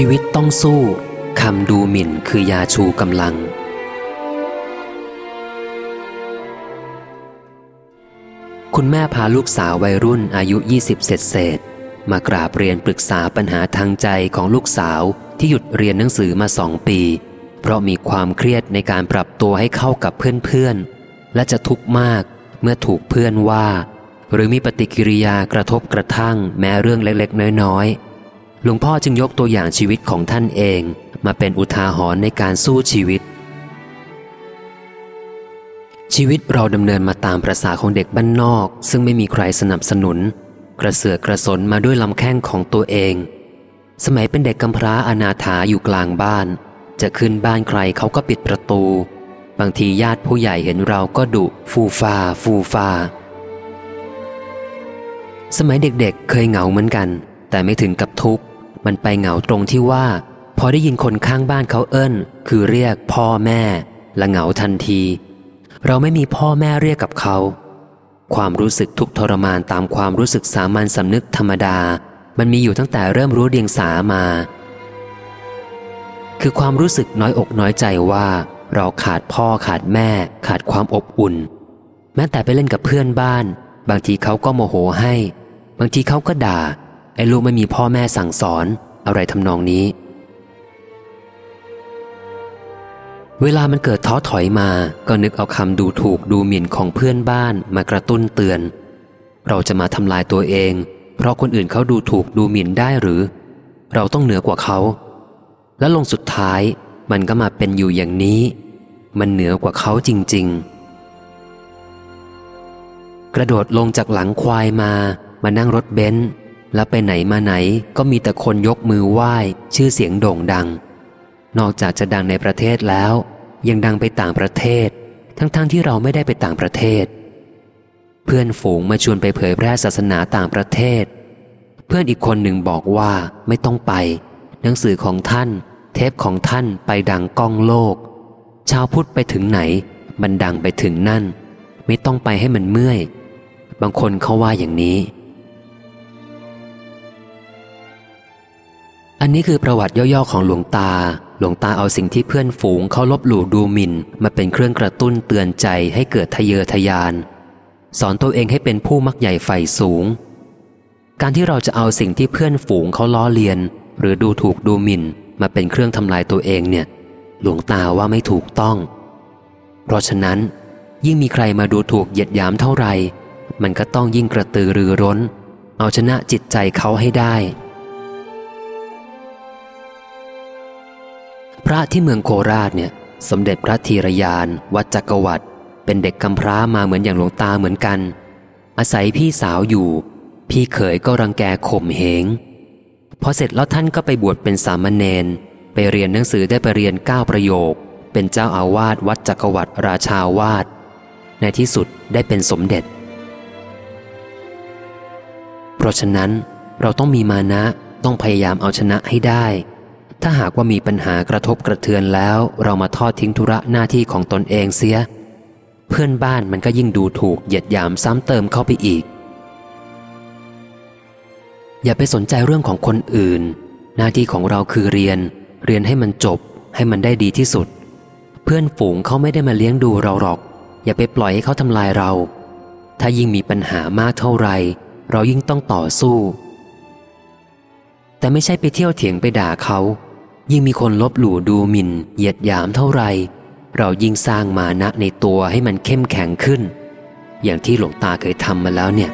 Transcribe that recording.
ชีวิตต้องสู้คำดูหมิ่นคือยาชูกำลัง คุณแม่พาลูกสาววัยรุ่นอายุ 20 เศษเศษมากราบเรียนปรึกษาปัญหาทางใจของลูกสาวที่หยุดเรียนหนังสือมาสองปี เพราะมีความเครียดในการปรับตัวให้เข้ากับเพื่อนๆ และจะทุกข์มากเมื่อถูกเพื่อนว่า หรือมีปฏิกิริยากระทบกระทั่งแม้เรื่องเล็กๆ น้อยๆ หลวงพ่อจึงยกตัวอย่างชีวิตของท่านเองมาเป็นอุทาหรณ์ในการสู้ชีวิต ชีวิตเราดำเนินมาตามประษาของเด็กบ้านนอก ซึ่งไม่มีใครสนับสนุน กระเสือกกระสนมาด้วยลำแข้งของตัวเอง สมัยเป็นเด็กกำพร้าอนาถาอยู่กลางบ้าน จะขึ้นบ้านใครเขาก็ปิดประตู บางทีญาติผู้ใหญ่เห็นเราก็ดุฟูฟา ฟูฟา สมัยเด็กๆเคยเหงาเหมือนกัน แต่ไม่ถึงกับทุกข์ มันไปเหงาตรงที่ว่า พอได้ยินคนข้างบ้านเขาเอิ้น คือเรียกพ่อแม่ และเหงาทันที เราไม่มีพ่อแม่เรียกกับเขา ความรู้สึกทุกทรมานตามความรู้สึกสามัญสำนึกธรรมดา มันมีอยู่ตั้งแต่เริ่มรู้เดียงสามา คือความรู้สึกน้อยอกน้อยใจว่า เราขาดพ่อขาดแม่ ขาดความอบอุ่น แม้แต่ไปเล่นกับเพื่อนบ้าน บางทีเขาก็โมโหให้ บางทีเขาก็ด่า ไอ้ลูกไม่มีพ่อแม่สั่งสอนอะไรทำนองนี้ เวลามันเกิดท้อถอยมาก็นึกเอาคำดูถูกดูหมิ่นของเพื่อนบ้านมากระตุ้นเตือน เราจะมาทำลายตัวเอง เพราะคนอื่นเขาดูถูกดูหมิ่นได้หรือ เราต้องเหนือกว่าเขา และลงสุดท้ายมันก็มาเป็นอยู่อย่างนี้ มันเหนือกว่าเขาจริง ๆ กระโดดลงจากหลังควายมามานั่งรถเบนซ์ แล้วไปไหนมาไหนก็มีแต่คนยกมือไหว้ ชื่อเสียงโด่งดัง นอกจากจะดังในประเทศแล้ว ยังดังไปต่างประเทศ ทั้งๆทที่เราไม่ได้ไปต่างประเทศ เพื่อนฝูงมาชวนไปเผยแพร่ศาสนาต่างประเทศ เพื่อนอีกคนหนึ่งบอกว่าไม่ต้องไป หนังสือของท่าน เทปของท่านไปดังก้องโลก ชาวพุทธไปถึงไหน มันดังไปถึงนั่น ไม่ต้องไปให้มันเมื่อย บางคนเขาว่าอย่างนี้ อันนี้คือประวัติย่อๆของหลวงตา หลวงตาเอาสิ่งที่เพื่อนฝูงเขาลบหลู่ดูหมิน่น มาเป็นเครื่องกระตุ้นเตือนใจให้เกิดทะเยอทะยาน สอนตัวเองให้เป็นผู้มักใหญ่ใฝ่สูง การที่เราจะเอาสิ่งที่เพื่อนฝูงเขาล้อเลียน หรือดูถูกดูหมิน่น มาเป็นเครื่องทำลายตัวเองเนี่ย หลวงตาว่าไม่ถูกต้อง เพราะฉะนั้น ยิ่งมีใครมาดูถูกเหยียดหยามเท่าไหร่มันก็ต้องยิ่งกระตือรือร้น เอาชนะจิตใจเขาให้ได้ พระที่เมืองโคราชเนี่ยสมเด็จพระธีรยาน วัดจักรวรรดิเป็นเด็กกำพร้ามาเหมือนอย่างหลวงตาเหมือนกัน อาศัยพี่สาวอยู่ พี่เขยก็รังแกข่มเหงพอเสร็จแล้วท่านก็ไปบวชเป็นสามเณรไปเรียนหนังสือได้ไปเรียนเก้าประโยค เป็นเจ้าอาวาสวัดจักรวรรดิราชาวาสในที่สุดได้เป็นสมเด็จ เพราะฉะนั้นเราต้องมีมานะต้องพยายามเอาชนะให้ได้ ถ้าหากว่ามีปัญหากระทบกระเทือนแล้ว เรามาทอดทิ้งธุระหน้าที่ของตนเองเสีย เพื่อนบ้านมันก็ยิ่งดูถูกเหยียดหยามซ้ำเติมเข้าไปอีก อย่าไปสนใจเรื่องของคนอื่น หน้าที่ของเราคือเรียน เรียนให้มันจบ ให้มันได้ดีที่สุด เพื่อนฝูงเขาไม่ได้มาเลี้ยงดูเราหรอก อย่าไปปล่อยให้เขาทำลายเรา ถ้ายิ่งมีปัญหามากเท่าไหร่เรายิ่งต้องต่อสู้ แต่ไม่ใช่ไปเที่ยวเถียงไปด่าเขา ยิ่งมีคนลบหลู่ดูหมิ่น เหยียดหยามเท่าไร เรายิ่งสร้างมานะในตัวให้มันเข้มแข็งขึ้น อย่างที่หลวงตาเคยทำมาแล้วเนี่ย